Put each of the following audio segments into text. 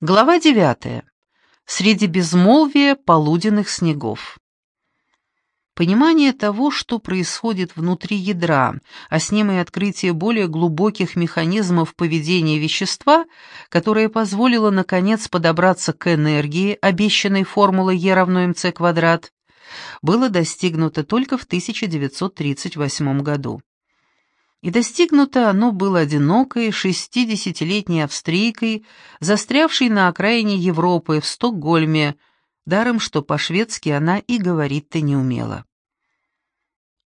Глава девятая. Среди безмолвия полуденных снегов. Понимание того, что происходит внутри ядра, а с ним и открытие более глубоких механизмов поведения вещества, которое позволило, наконец, подобраться к энергии, обещанной формулой Е равно МЦ квадрат, было достигнуто только в 1938 году. И достигнуто оно было одинокой, шестидесятилетней австрийкой, застрявшей на окраине Европы, в Стокгольме, даром что по-шведски она и говорить-то не умела.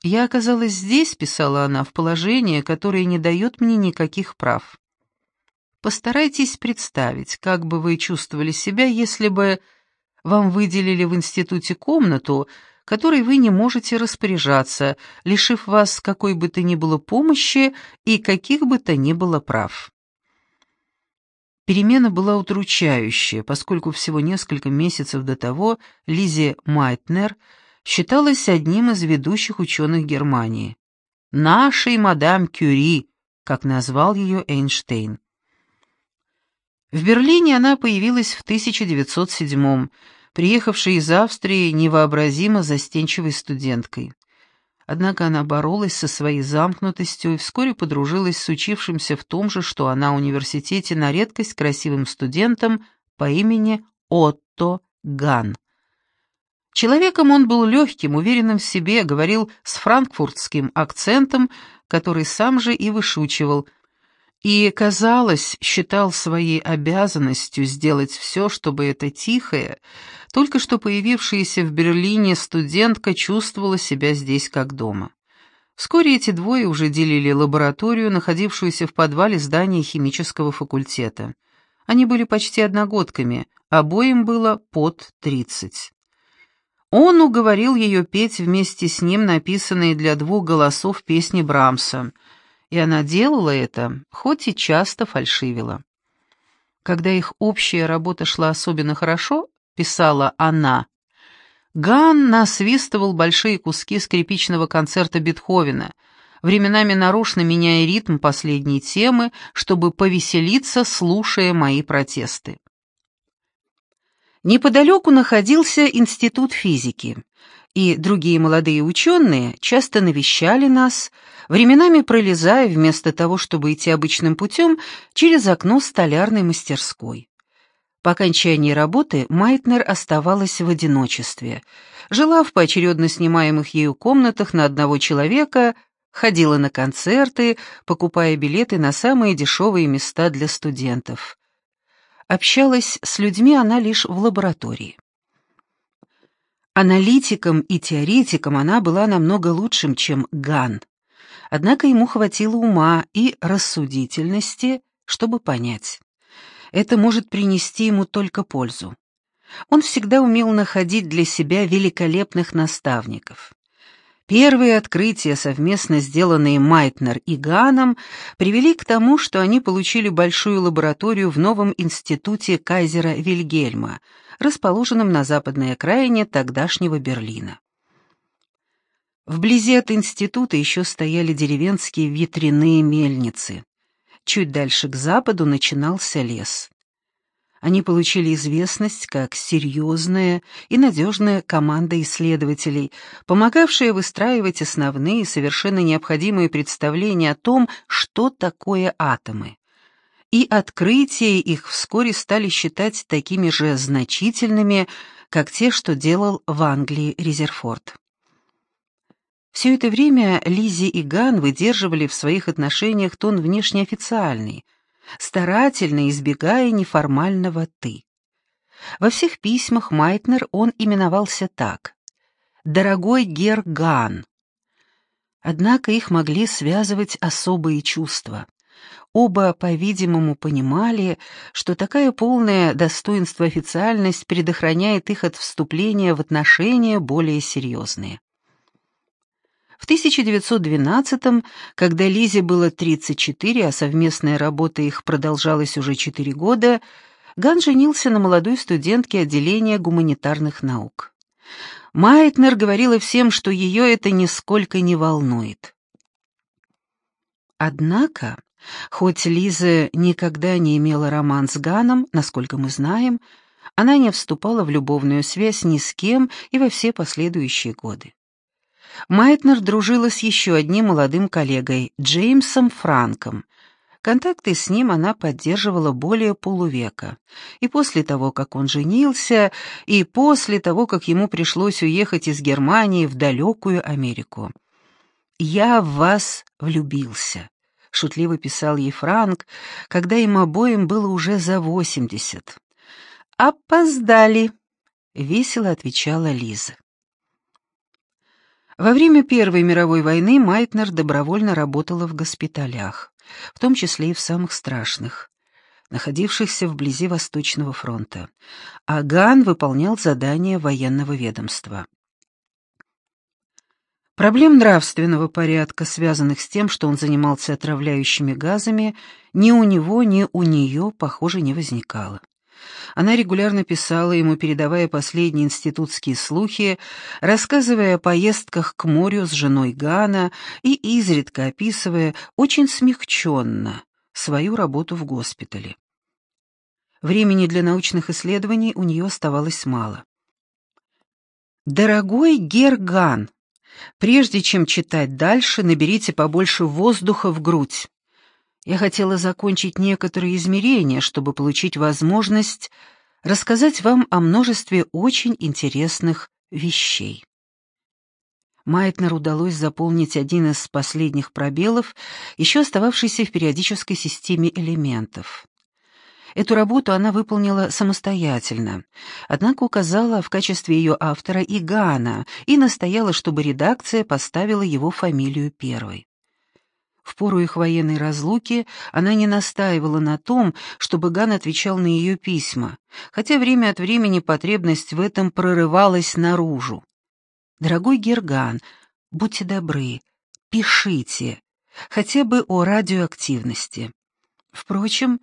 «Я оказалась здесь», — писала она, — «в положении, которое не дает мне никаких прав. Постарайтесь представить, как бы вы чувствовали себя, если бы вам выделили в институте комнату, которой вы не можете распоряжаться, лишив вас какой бы то ни было помощи и каких бы то ни было прав. Перемена была удручающая, поскольку всего несколько месяцев до того Лизе Майтнер считалась одним из ведущих ученых Германии. «Нашей мадам Кюри», как назвал ее Эйнштейн. В Берлине она появилась в 1907 приехавшей из Австрии невообразимо застенчивой студенткой. Однако она боролась со своей замкнутостью и вскоре подружилась с учившимся в том же, что она университете на редкость красивым студентом по имени Отто Ган. Человеком он был легким, уверенным в себе, говорил с франкфуртским акцентом, который сам же и вышучивал – и, казалось, считал своей обязанностью сделать все, чтобы эта тихая, только что появившаяся в Берлине студентка чувствовала себя здесь как дома. Вскоре эти двое уже делили лабораторию, находившуюся в подвале здания химического факультета. Они были почти одногодками, обоим было под тридцать. Он уговорил ее петь вместе с ним написанные для двух голосов песни Брамса — и она делала это, хоть и часто фальшивила. Когда их общая работа шла особенно хорошо, писала она, Ган насвистывал большие куски скрипичного концерта Бетховена, временами нарочно меняя ритм последней темы, чтобы повеселиться, слушая мои протесты. Неподалеку находился институт физики, и другие молодые ученые часто навещали нас, временами пролезая вместо того, чтобы идти обычным путем, через окно столярной мастерской. По окончании работы Майтнер оставалась в одиночестве, жила в поочередно снимаемых ею комнатах на одного человека, ходила на концерты, покупая билеты на самые дешевые места для студентов. Общалась с людьми она лишь в лаборатории. Аналитиком и теоретиком она была намного лучшим, чем Ган. Однако ему хватило ума и рассудительности, чтобы понять. Это может принести ему только пользу. Он всегда умел находить для себя великолепных наставников. Первые открытия, совместно сделанные Майтнер и Ганом, привели к тому, что они получили большую лабораторию в новом институте кайзера Вильгельма, расположенном на западной окраине тогдашнего Берлина. Вблизи от института еще стояли деревенские ветряные мельницы. Чуть дальше к западу начинался лес. Они получили известность как серьезная и надежная команда исследователей, помогавшая выстраивать основные совершенно необходимые представления о том, что такое атомы. И открытия их вскоре стали считать такими же значительными, как те, что делал в Англии Резерфорд. Все это время Лизе и Ган выдерживали в своих отношениях тон внешне официальный, старательно избегая неформального «ты». Во всех письмах Майтнер он именовался так «Дорогой герр Ган». Однако их могли связывать особые чувства. Оба, по-видимому, понимали, что такая полная достоинство официальность предохраняет их от вступления в отношения более серьезные. В 1912-м, когда Лизе было 34, а совместная работа их продолжалась уже 4 года, Ган женился на молодой студентке отделения гуманитарных наук. Майтнер говорила всем, что ее это нисколько не волнует. Однако Хоть Лиза никогда не имела роман с Ганом, насколько мы знаем, она не вступала в любовную связь ни с кем и во все последующие годы. Майтнер дружила с еще одним молодым коллегой, Джеймсом Франком. Контакты с ним она поддерживала более полувека. И после того, как он женился, и после того, как ему пришлось уехать из Германии в далекую Америку. «Я в вас влюбился», — шутливо писал ей Франк, когда им обоим было уже за восемьдесят. «Опоздали», — весело отвечала Лиза. Во время Первой мировой войны Майтнер добровольно работала в госпиталях, в том числе и в самых страшных, находившихся вблизи Восточного фронта, а Ган выполнял задания военного ведомства. Проблем нравственного порядка, связанных с тем, что он занимался отравляющими газами, ни у него, ни у нее, похоже, не возникало. Она регулярно писала ему, передавая последние институтские слухи, рассказывая о поездках к морю с женой Гана и изредка описывая очень смягченно свою работу в госпитале. Времени для научных исследований у нее оставалось мало. «Дорогой Герган, прежде чем читать дальше, наберите побольше воздуха в грудь. Я хотела закончить некоторые измерения, чтобы получить возможность рассказать вам о множестве очень интересных вещей. Майтнер удалось заполнить один из последних пробелов, еще остававшийся в периодической системе элементов. Эту работу она выполнила самостоятельно, однако указала в качестве ее автора и Гана и настояла, чтобы редакция поставила его фамилию первой. В пору их военной разлуки она не настаивала на том, чтобы Ган отвечал на ее письма, хотя время от времени потребность в этом прорывалась наружу. «Дорогой Герган, будьте добры, пишите, хотя бы о радиоактивности. Впрочем,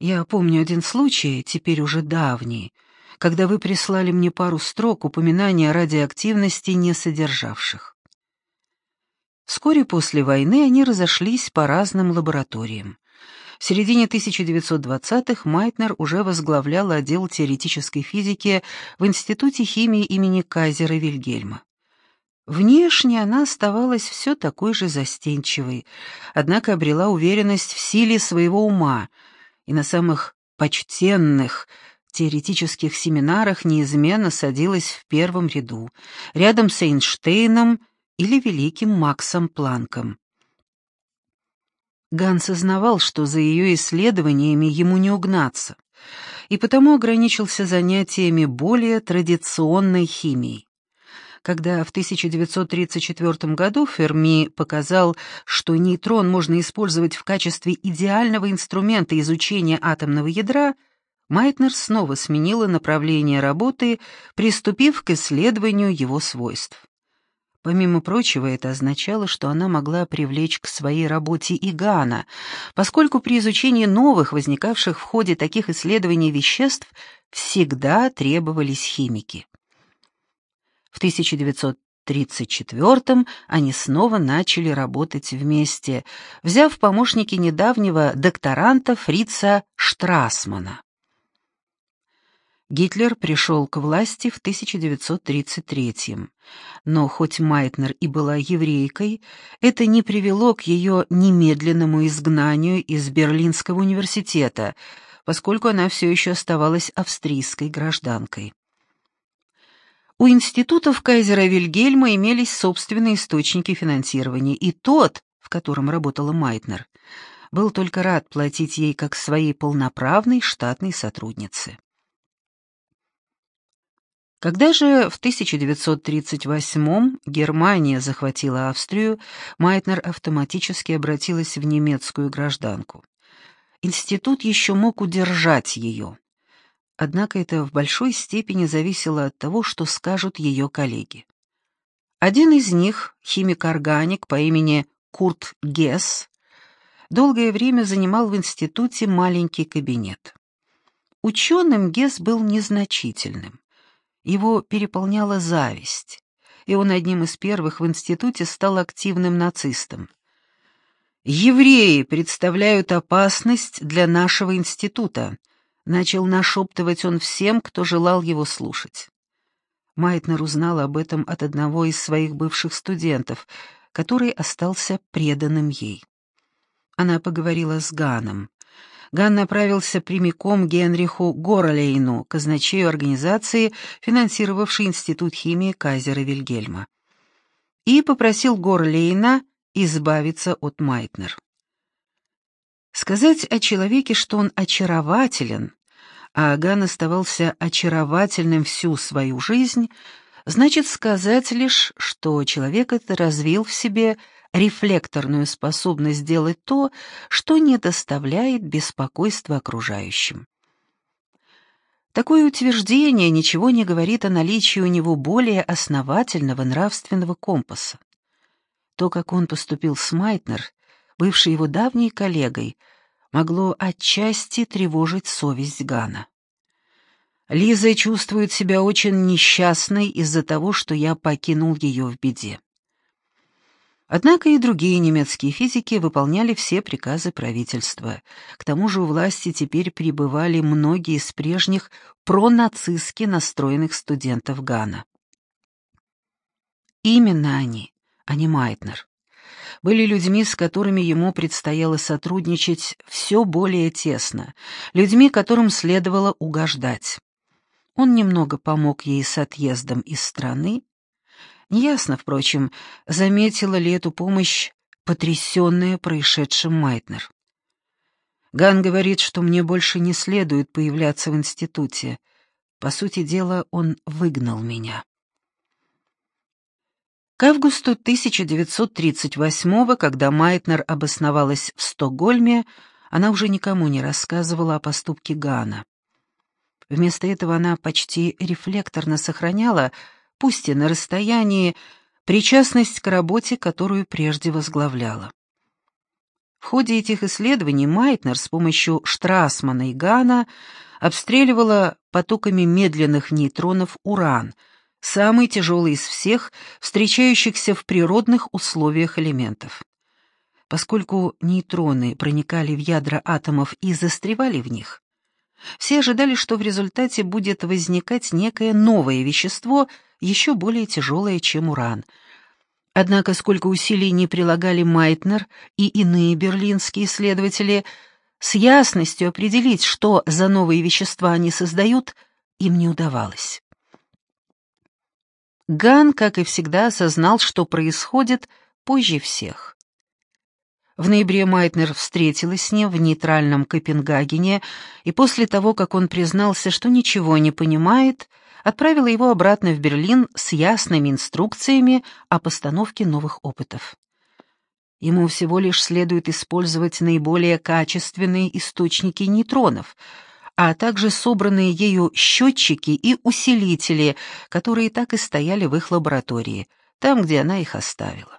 я помню один случай, теперь уже давний, когда вы прислали мне пару строк упоминания радиоактивности, не содержавших. Вскоре после войны они разошлись по разным лабораториям. В середине 1920-х Майтнер уже возглавлял отдел теоретической физики в Институте химии имени Кайзера Вильгельма. Внешне она оставалась все такой же застенчивой, однако обрела уверенность в силе своего ума и на самых почтенных теоретических семинарах неизменно садилась в первом ряду, рядом с Эйнштейном или великим Максом Планком. Ган сознавал, что за ее исследованиями ему не угнаться, и потому ограничился занятиями более традиционной химией. Когда в 1934 году Ферми показал, что нейтрон можно использовать в качестве идеального инструмента изучения атомного ядра, Майтнер снова сменила направление работы, приступив к исследованию его свойств. Помимо прочего, это означало, что она могла привлечь к своей работе и Гана, поскольку при изучении новых, возникавших в ходе таких исследований веществ, всегда требовались химики. В 1934 они снова начали работать вместе, взяв помощники недавнего докторанта Фрица Штрасмана. Гитлер пришел к власти в 1933 но хоть Майтнер и была еврейкой, это не привело к ее немедленному изгнанию из Берлинского университета, поскольку она все еще оставалась австрийской гражданкой. У институтов кайзера Вильгельма имелись собственные источники финансирования, и тот, в котором работала Майтнер, был только рад платить ей как своей полноправной штатной сотруднице. Когда же в 1938 Германия захватила Австрию, Майтнер автоматически обратилась в немецкую гражданку. Институт еще мог удержать ее. Однако это в большой степени зависело от того, что скажут ее коллеги. Один из них, химик-органик по имени Курт Гесс, долгое время занимал в институте маленький кабинет. Ученым Гесс был незначительным. Его переполняла зависть, и он одним из первых в институте стал активным нацистом. Евреи представляют опасность для нашего института, начал нашептывать он всем, кто желал его слушать. Майтнер узнал об этом от одного из своих бывших студентов, который остался преданным ей. Она поговорила с Ганом. Ган направился прямиком к Генриху Горолейну, казначею организации, финансировавшей Институт химии Кайзера Вильгельма, и попросил Горлейна избавиться от Майтнер. Сказать о человеке, что он очарователен, а Ган оставался очаровательным всю свою жизнь, значит сказать лишь, что человек это развил в себе рефлекторную способность делать то, что не доставляет беспокойства окружающим. Такое утверждение ничего не говорит о наличии у него более основательного нравственного компаса. То, как он поступил с Майтнер, бывшей его давней коллегой, могло отчасти тревожить совесть Гана. Лиза чувствует себя очень несчастной из-за того, что я покинул ее в беде. Однако и другие немецкие физики выполняли все приказы правительства. К тому же у власти теперь пребывали многие из прежних пронацистски настроенных студентов Гана. Именно они, а не Майтнер, были людьми, с которыми ему предстояло сотрудничать все более тесно, людьми, которым следовало угождать. Он немного помог ей с отъездом из страны, Неясно, впрочем, заметила ли эту помощь потрясенная происшедшим Майтнер. Ган говорит, что мне больше не следует появляться в институте. По сути дела, он выгнал меня. К августу 1938 когда Майтнер обосновалась в Стокгольме, она уже никому не рассказывала о поступке Гана. Вместо этого она почти рефлекторно сохраняла пусть и на расстоянии, причастность к работе, которую прежде возглавляла. В ходе этих исследований Майтнер с помощью Штрасмана и Гана обстреливала потоками медленных нейтронов уран, самый тяжелый из всех встречающихся в природных условиях элементов. Поскольку нейтроны проникали в ядра атомов и застревали в них, все ожидали, что в результате будет возникать некое новое вещество — еще более тяжелое, чем уран. Однако сколько усилий не прилагали Майтнер и иные берлинские исследователи, с ясностью определить, что за новые вещества они создают, им не удавалось. Ган, как и всегда, осознал, что происходит позже всех. В ноябре Майтнер встретилась с ним в нейтральном Копенгагене, и после того, как он признался, что ничего не понимает, отправила его обратно в Берлин с ясными инструкциями о постановке новых опытов. Ему всего лишь следует использовать наиболее качественные источники нейтронов, а также собранные ею счетчики и усилители, которые так и стояли в их лаборатории, там, где она их оставила.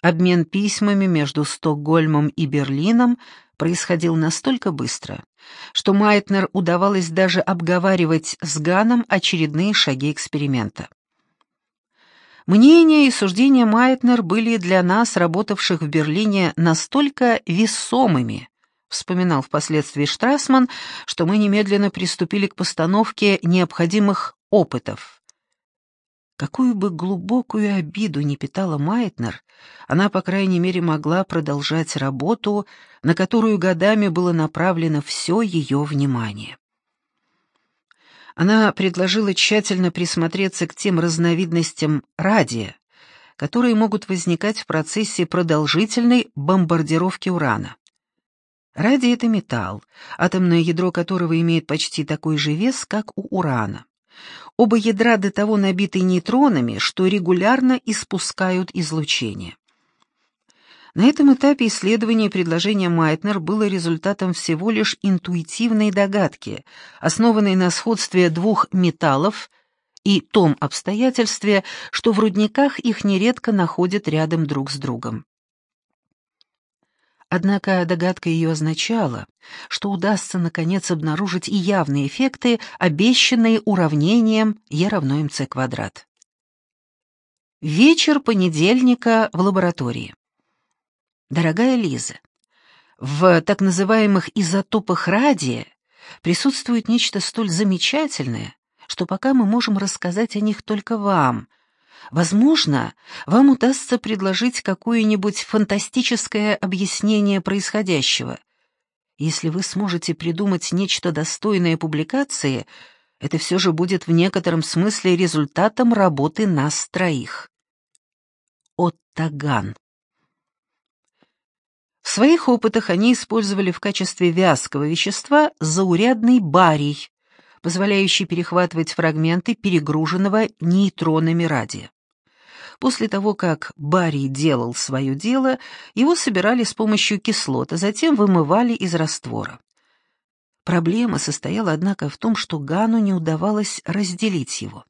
Обмен письмами между Стокгольмом и Берлином происходил настолько быстро, что Майтнер удавалось даже обговаривать с Ганом очередные шаги эксперимента. Мнения и суждения Майтнер были для нас, работавших в Берлине, настолько весомыми, вспоминал впоследствии Штрасман, что мы немедленно приступили к постановке необходимых опытов. Какую бы глубокую обиду не питала Майтнер, она, по крайней мере, могла продолжать работу, на которую годами было направлено все ее внимание. Она предложила тщательно присмотреться к тем разновидностям радия, которые могут возникать в процессе продолжительной бомбардировки урана. Радий — это металл, атомное ядро которого имеет почти такой же вес, как у урана. Оба ядра до того набиты нейтронами, что регулярно испускают излучение. На этом этапе исследования предложения Майтнер было результатом всего лишь интуитивной догадки, основанной на сходстве двух металлов и том обстоятельстве, что в рудниках их нередко находят рядом друг с другом. Однако догадка ее означала, что удастся наконец обнаружить и явные эффекты, обещанные уравнением Е равно МЦ квадрат. Вечер понедельника в лаборатории. Дорогая Лиза, в так называемых изотопах радия присутствует нечто столь замечательное, что пока мы можем рассказать о них только вам. Возможно, вам удастся предложить какое-нибудь фантастическое объяснение происходящего. Если вы сможете придумать нечто достойное публикации, это все же будет в некотором смысле результатом работы нас троих. Оттаган. В своих опытах они использовали в качестве вязкого вещества заурядный барий, позволяющий перехватывать фрагменты перегруженного нейтронами радия. После того, как барий делал свое дело, его собирали с помощью кислот, а затем вымывали из раствора. Проблема состояла, однако, в том, что Гану не удавалось разделить его.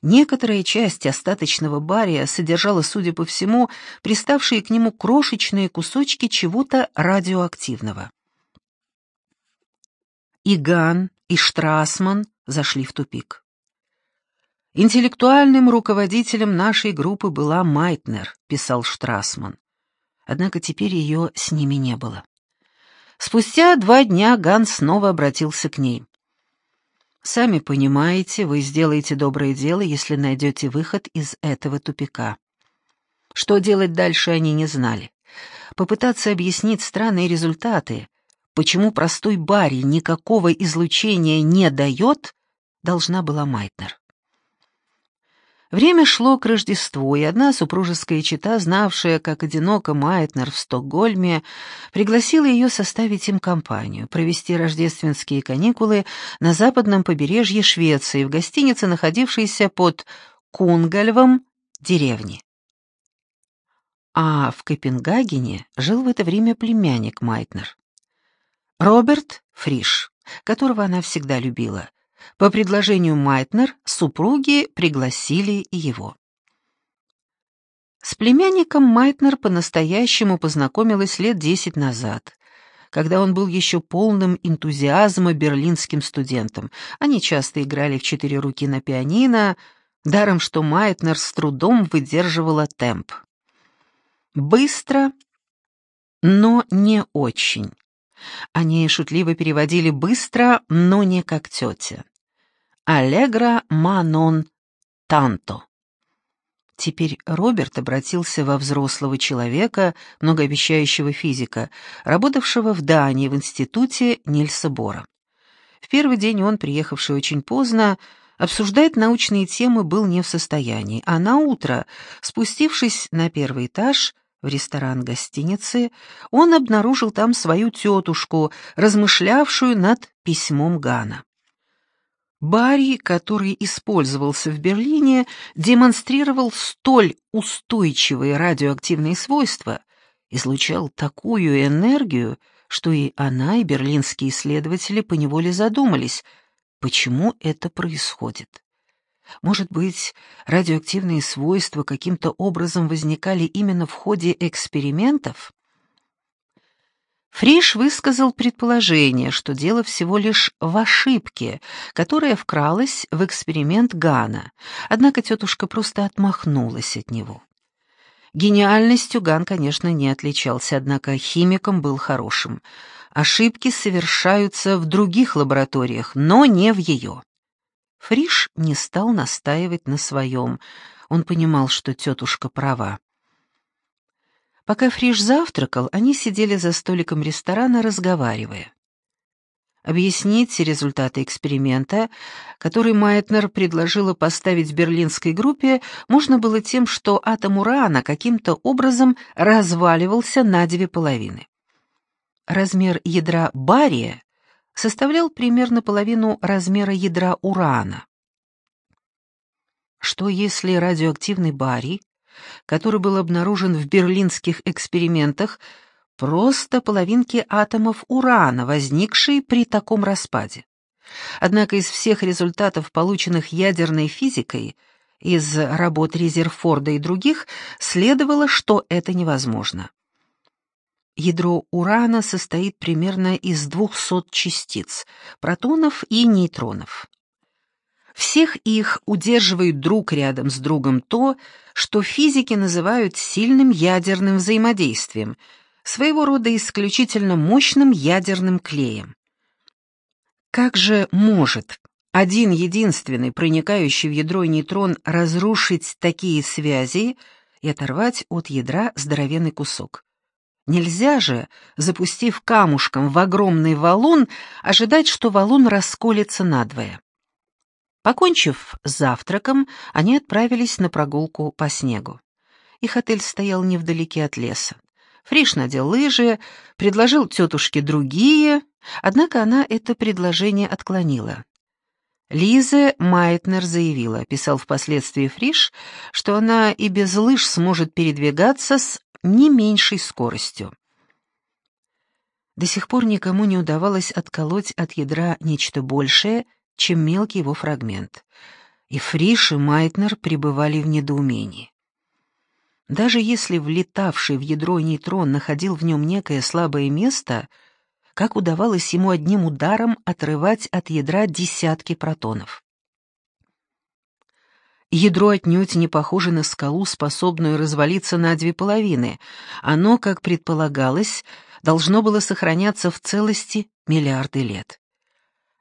Некоторая часть остаточного бария содержала, судя по всему, приставшие к нему крошечные кусочки чего-то радиоактивного. И Ган, и Штрасман зашли в тупик. «Интеллектуальным руководителем нашей группы была Майтнер», — писал Штрасман. Однако теперь ее с ними не было. Спустя два дня Ган снова обратился к ней. Сами понимаете, вы сделаете доброе дело, если найдете выход из этого тупика. Что делать дальше они не знали. Попытаться объяснить странные результаты, почему простой барий никакого излучения не дает, должна была Майтнер. Время шло к Рождеству, и одна супружеская чета, знавшая, как одиноко Майтнер в Стокгольме, пригласила ее составить им компанию, провести рождественские каникулы на западном побережье Швеции, в гостинице, находившейся под Кунгальвом деревни. А в Копенгагене жил в это время племянник Майтнер. Роберт Фриш, которого она всегда любила, по предложению Майтнер супруги пригласили и его. С племянником Майтнер по-настоящему познакомилась лет десять назад, когда он был еще полным энтузиазма берлинским студентом. Они часто играли в четыре руки на пианино, даром что Майтнер с трудом выдерживала темп. Быстро, но не очень. Они шутливо переводили «быстро, но не как тетя». «Аллегра манон танто». Теперь Роберт обратился во взрослого человека, многообещающего физика, работавшего в Дании в институте Нильса Бора. В первый день он, приехавший очень поздно, обсуждать научные темы был не в состоянии, а на утро, спустившись на первый этаж в ресторан гостиницы, он обнаружил там свою тетушку, размышлявшую над письмом Гана. Барий, который использовался в Берлине, демонстрировал столь устойчивые радиоактивные свойства, излучал такую энергию, что и она, и берлинские исследователи поневоле задумались, почему это происходит. Может быть, радиоактивные свойства каким-то образом возникали именно в ходе экспериментов? Фриш высказал предположение, что дело всего лишь в ошибке, которая вкралась в эксперимент Гана, однако тетушка просто отмахнулась от него. Гениальностью Ган, конечно, не отличался, однако химиком был хорошим. Ошибки совершаются в других лабораториях, но не в ее. Фриш не стал настаивать на своем. Он понимал, что тетушка права. Пока Фриш завтракал, они сидели за столиком ресторана, разговаривая. Объяснить результаты эксперимента, который Майтнер предложила поставить берлинской группе, можно было тем, что атом урана каким-то образом разваливался на две половины. Размер ядра бария составлял примерно половину размера ядра урана. Что если радиоактивный барий который был обнаружен в берлинских экспериментах, просто половинки атомов урана, возникшие при таком распаде. Однако из всех результатов, полученных ядерной физикой, из работ Резерфорда и других, следовало, что это невозможно. Ядро урана состоит примерно из 200 частиц, протонов и нейтронов. Всех их удерживает друг рядом с другом то, что физики называют сильным ядерным взаимодействием, своего рода исключительно мощным ядерным клеем. Как же может один единственный проникающий в ядро нейтрон разрушить такие связи и оторвать от ядра здоровенный кусок? Нельзя же, запустив камушком в огромный валун, ожидать, что валун расколется надвое. Покончив с завтраком, они отправились на прогулку по снегу. Их отель стоял невдалеке от леса. Фриш надел лыжи, предложил тетушке другие, однако она это предложение отклонила. Лиза Майтнер заявила, писал впоследствии Фриш, что она и без лыж сможет передвигаться с не меньшей скоростью. До сих пор никому не удавалось отколоть от ядра нечто большее, чем мелкий его фрагмент. И Фриш и Майтнер пребывали в недоумении. Даже если влетавший в ядро нейтрон находил в нем некое слабое место, как удавалось ему одним ударом отрывать от ядра десятки протонов? Ядро отнюдь не похоже на скалу, способную развалиться на две половины. Оно, как предполагалось, должно было сохраняться в целости миллиарды лет.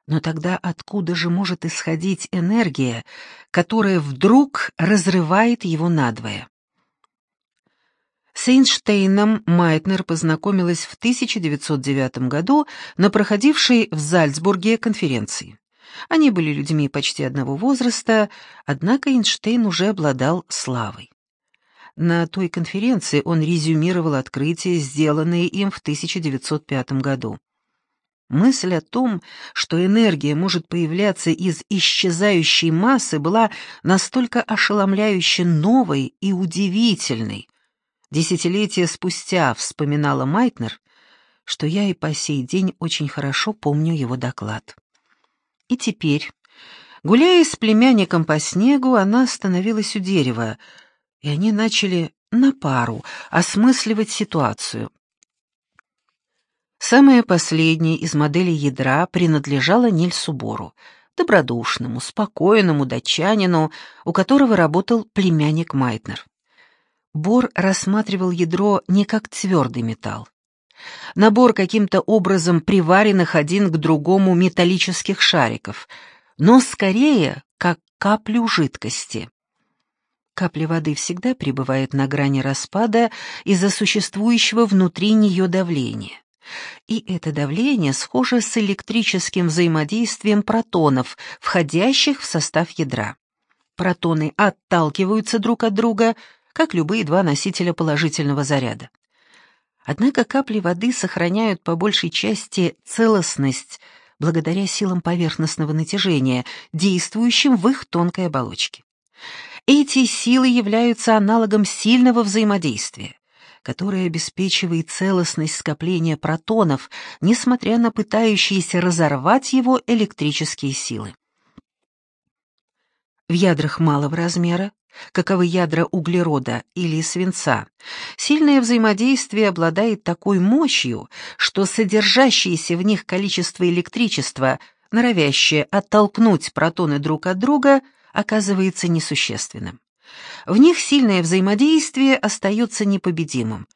Но тогда откуда же может исходить энергия, которая вдруг разрывает его надвое? С Эйнштейном Майтнер познакомилась в 1909 году на проходившей в Зальцбурге конференции. Они были людьми почти одного возраста, однако Эйнштейн уже обладал славой. На той конференции он резюмировал открытия, сделанные им в 1905 году. Мысль о том, что энергия может появляться из исчезающей массы, была настолько ошеломляюще новой и удивительной, Десятилетия спустя вспоминала Майтнер, что я и по сей день очень хорошо помню его доклад. И теперь, гуляя с племянником по снегу, она остановилась у дерева, и они начали на пару осмысливать ситуацию. Самая последняя из моделей ядра принадлежала Нильсу Бору, добродушному, спокойному датчанину, у которого работал племянник Майтнер. Бор рассматривал ядро не как твердый металл. Набор каким-то образом приваренных один к другому металлических шариков, но скорее как каплю жидкости. Капля воды всегда пребывает на грани распада из-за существующего внутри нее давления. И это давление схоже с электрическим взаимодействием протонов, входящих в состав ядра. Протоны отталкиваются друг от друга, как любые два носителя положительного заряда. Однако капли воды сохраняют по большей части целостность благодаря силам поверхностного натяжения, действующим в их тонкой оболочке. Эти силы являются аналогом сильного взаимодействия, которое обеспечивает целостность скопления протонов, несмотря на пытающиеся разорвать его электрические силы. В ядрах малого размера каковы ядра углерода или свинца, сильное взаимодействие обладает такой мощью, что содержащееся в них количество электричества, норовящее оттолкнуть протоны друг от друга, оказывается несущественным. В них сильное взаимодействие остается непобедимым.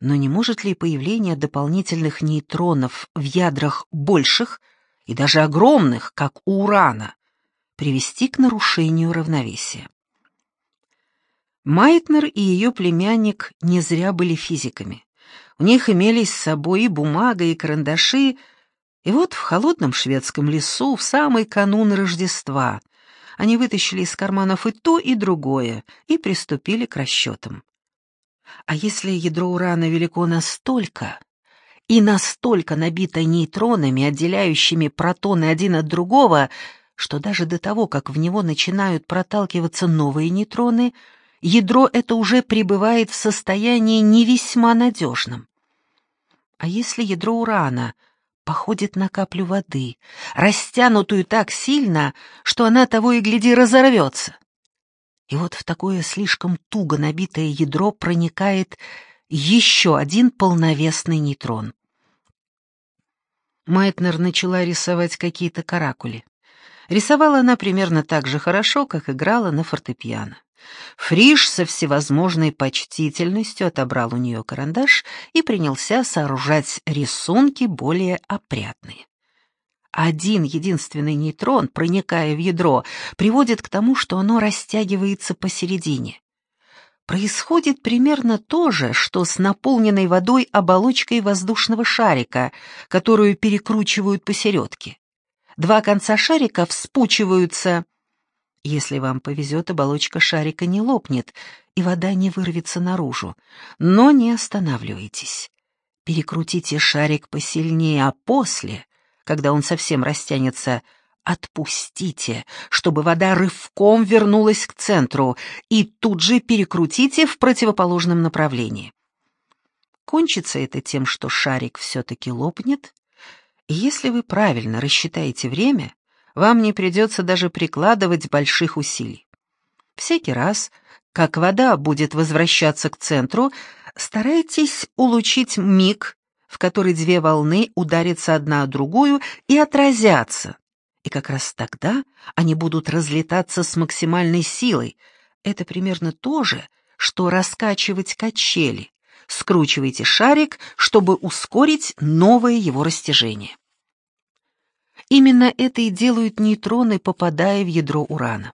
Но не может ли появление дополнительных нейтронов в ядрах больших и даже огромных, как у урана, привести к нарушению равновесия? Майтнер и ее племянник не зря были физиками. У них имелись с собой и бумага, и карандаши, и вот в холодном шведском лесу, в самый канун Рождества, они вытащили из карманов и то, и другое, и приступили к расчетам. А если ядро урана велико настолько и настолько набито нейтронами, отделяющими протоны один от другого, что даже до того, как в него начинают проталкиваться новые нейтроны — ядро это уже пребывает в состоянии не весьма надежном. А если ядро урана походит на каплю воды, растянутую так сильно, что она того и гляди разорвется? И вот в такое слишком туго набитое ядро проникает еще один полновесный нейтрон. Майтнер начала рисовать какие-то каракули. Рисовала она примерно так же хорошо, как играла на фортепиано. Фриш со всевозможной почтительностью отобрал у нее карандаш и принялся сооружать рисунки более опрятные. Один единственный нейтрон, проникая в ядро, приводит к тому, что оно растягивается посередине. Происходит примерно то же, что с наполненной водой оболочкой воздушного шарика, которую перекручивают посередке. Два конца шарика вспучиваются. Если вам повезет, оболочка шарика не лопнет, и вода не вырвется наружу. Но не останавливайтесь. Перекрутите шарик посильнее, а после когда он совсем растянется, отпустите, чтобы вода рывком вернулась к центру, и тут же перекрутите в противоположном направлении. Кончится это тем, что шарик все-таки лопнет, и если вы правильно рассчитаете время, вам не придется даже прикладывать больших усилий. Всякий раз, как вода будет возвращаться к центру, старайтесь улучшить миг в которой две волны ударятся одна о другую и отразятся. И как раз тогда они будут разлетаться с максимальной силой. Это примерно то же, что раскачивать качели. Скручивайте шарик, чтобы ускорить новое его растяжение. Именно это и делают нейтроны, попадая в ядро урана.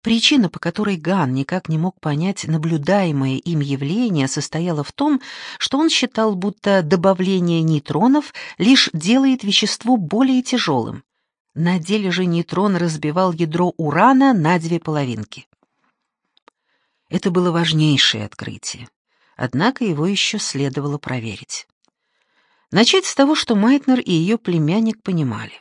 Причина, по которой Ган никак не мог понять наблюдаемое им явление, состояла в том, что он считал, будто добавление нейтронов лишь делает вещество более тяжелым. На деле же нейтрон разбивал ядро урана на две половинки. Это было важнейшее открытие, однако его еще следовало проверить. Начать с того, что Майтнер и ее племянник понимали.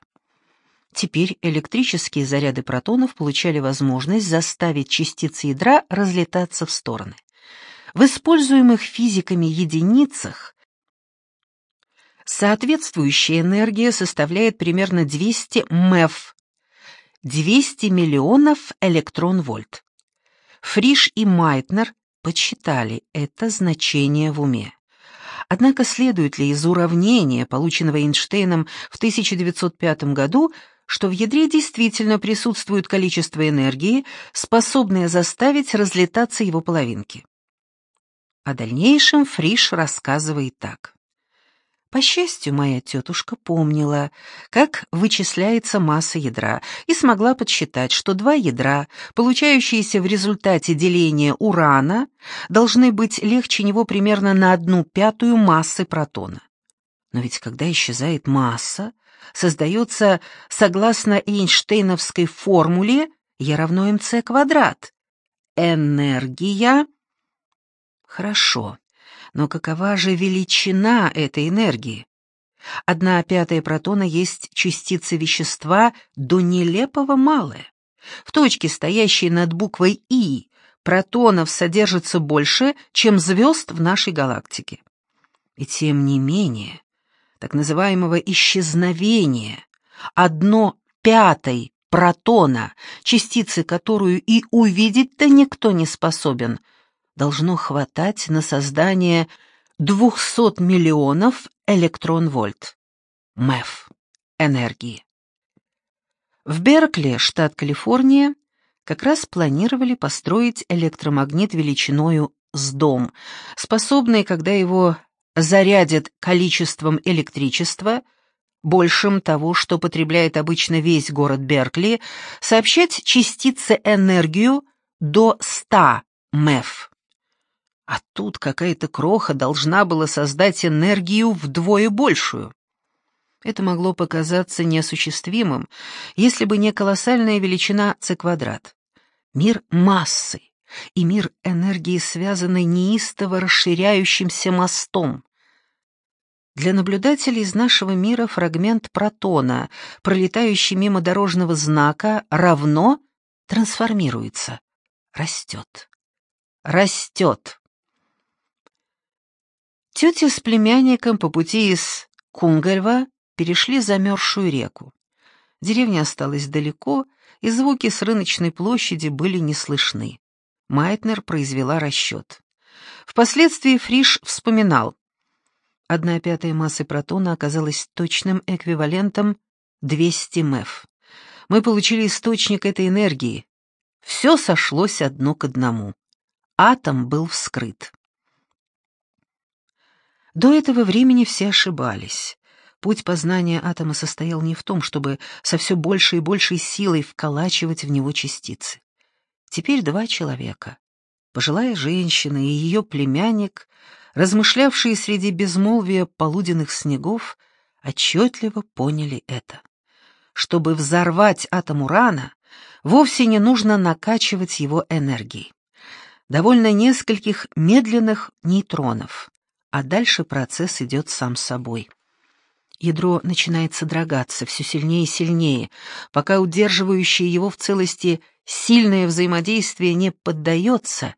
Теперь электрические заряды протонов получали возможность заставить частицы ядра разлетаться в стороны. В используемых физиками единицах соответствующая энергия составляет примерно 200 МЭФ, 200 миллионов электрон-вольт. Фриш и Майтнер подсчитали это значение в уме. Однако следует ли из уравнения, полученного Эйнштейном в 1905 году, что в ядре действительно присутствует количество энергии, способное заставить разлетаться его половинки. О дальнейшем Фриш рассказывает так. По счастью, моя тетушка помнила, как вычисляется масса ядра, и смогла подсчитать, что два ядра, получающиеся в результате деления урана, должны быть легче него примерно на одну пятую массы протона. Но ведь когда исчезает масса, создается согласно Эйнштейновской формуле E равно mc квадрат. Энергия... Хорошо, но какова же величина этой энергии? Одна пятая протона есть частица вещества до нелепого малая. В точке, стоящей над буквой «И», протонов содержится больше, чем звезд в нашей галактике. И тем не менее, так называемого исчезновения, одно пятой протона, частицы которую и увидеть-то никто не способен, должно хватать на создание 200 миллионов электрон-вольт. МЭФ. Энергии. В Беркли, штат Калифорния, как раз планировали построить электромагнит величиною с дом, способный, когда его зарядят количеством электричества, большим того, что потребляет обычно весь город Беркли, сообщать частице энергию до 100 МЭФ. А тут какая-то кроха должна была создать энергию вдвое большую. Это могло показаться неосуществимым, если бы не колоссальная величина c квадрат. Мир массы, и мир энергии, связанный неистово расширяющимся мостом. Для наблюдателей из нашего мира фрагмент протона, пролетающий мимо дорожного знака, равно трансформируется, растет, растет. Тетя с племянником по пути из Кунгельва перешли замерзшую реку. Деревня осталась далеко, и звуки с рыночной площади были не слышны. Майтнер произвела расчет. Впоследствии Фриш вспоминал. Одна пятая массы протона оказалась точным эквивалентом 200 МЭФ. Мы получили источник этой энергии. все сошлось одно к одному. Атом был вскрыт. До этого времени все ошибались. Путь познания атома состоял не в том, чтобы со все большей и большей силой вколачивать в него частицы. Теперь два человека, пожилая женщина и ее племянник, размышлявшие среди безмолвия полуденных снегов, отчетливо поняли это. Чтобы взорвать атом урана, вовсе не нужно накачивать его энергией. Довольно нескольких медленных нейтронов, а дальше процесс идет сам собой. Ядро начинает содрогаться все сильнее и сильнее, пока удерживающее его в целости сильное взаимодействие не поддается,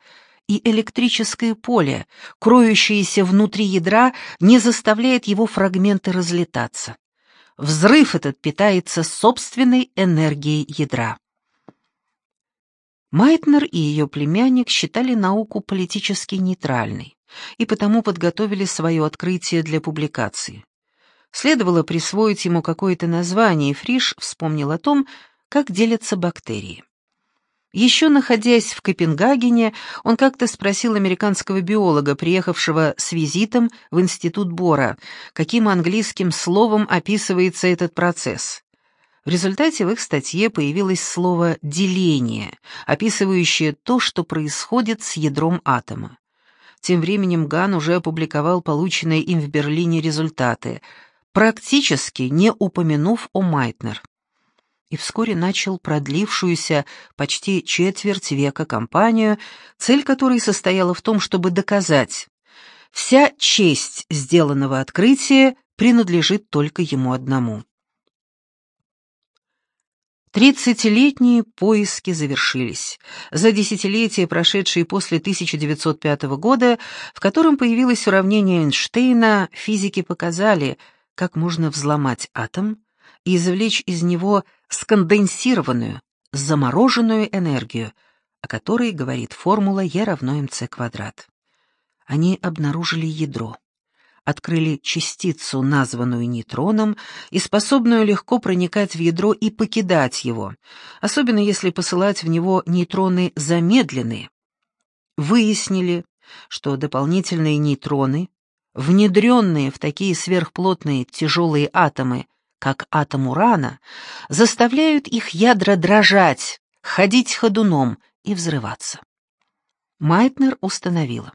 и электрическое поле, кроющееся внутри ядра, не заставляет его фрагменты разлетаться. Взрыв этот питается собственной энергией ядра. Майтнер и ее племянник считали науку политически нейтральной и потому подготовили свое открытие для публикации. Следовало присвоить ему какое-то название, и Фриш вспомнил о том, как делятся бактерии. Еще находясь в Копенгагене, он как-то спросил американского биолога, приехавшего с визитом в Институт Бора, каким английским словом описывается этот процесс. В результате в их статье появилось слово «деление», описывающее то, что происходит с ядром атома. Тем временем Ган уже опубликовал полученные им в Берлине результаты – практически не упомянув о Майтнер. И вскоре начал продлившуюся почти четверть века кампанию, цель которой состояла в том, чтобы доказать, вся честь сделанного открытия принадлежит только ему одному. Тридцатилетние поиски завершились. За десятилетия, прошедшие после 1905 года, в котором появилось уравнение Эйнштейна, физики показали – как можно взломать атом и извлечь из него сконденсированную, замороженную энергию, о которой говорит формула Е равно МЦ квадрат. Они обнаружили ядро, открыли частицу, названную нейтроном, и способную легко проникать в ядро и покидать его, особенно если посылать в него нейтроны замедленные. Выяснили, что дополнительные нейтроны внедренные в такие сверхплотные тяжелые атомы, как атом урана, заставляют их ядра дрожать, ходить ходуном и взрываться. Майтнер установила.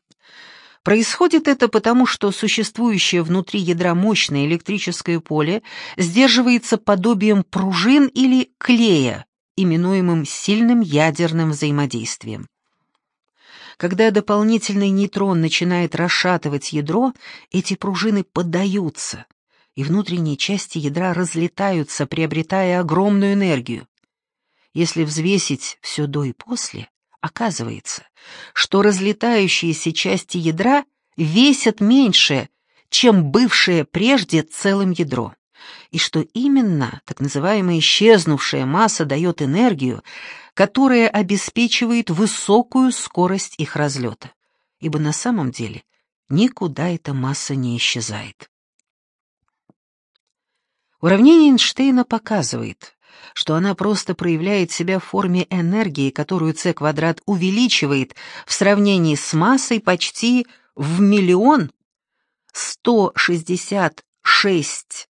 Происходит это потому, что существующее внутри ядра мощное электрическое поле сдерживается подобием пружин или клея, именуемым сильным ядерным взаимодействием. Когда дополнительный нейтрон начинает расшатывать ядро, эти пружины поддаются, и внутренние части ядра разлетаются, приобретая огромную энергию. Если взвесить все до и после, оказывается, что разлетающиеся части ядра весят меньше, чем бывшее прежде целым ядро и что именно так называемая исчезнувшая масса дает энергию, которая обеспечивает высокую скорость их разлета, ибо на самом деле никуда эта масса не исчезает. Уравнение Эйнштейна показывает, что она просто проявляет себя в форме энергии, которую c квадрат увеличивает в сравнении с массой почти в миллион 166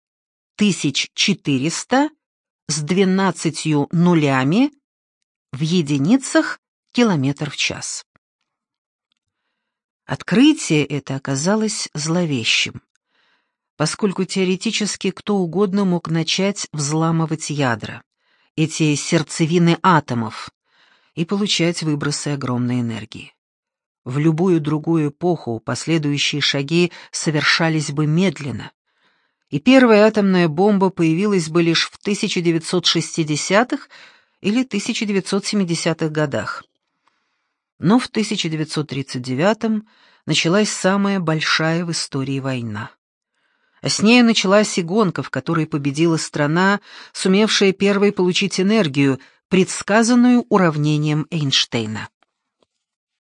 1400 с 12 нулями в единицах километр в час. Открытие это оказалось зловещим, поскольку теоретически кто угодно мог начать взламывать ядра, эти сердцевины атомов, и получать выбросы огромной энергии. В любую другую эпоху последующие шаги совершались бы медленно, и первая атомная бомба появилась бы лишь в 1960-х или 1970-х годах. Но в 1939-м началась самая большая в истории война. С ней началась и гонка, в которой победила страна, сумевшая первой получить энергию, предсказанную уравнением Эйнштейна.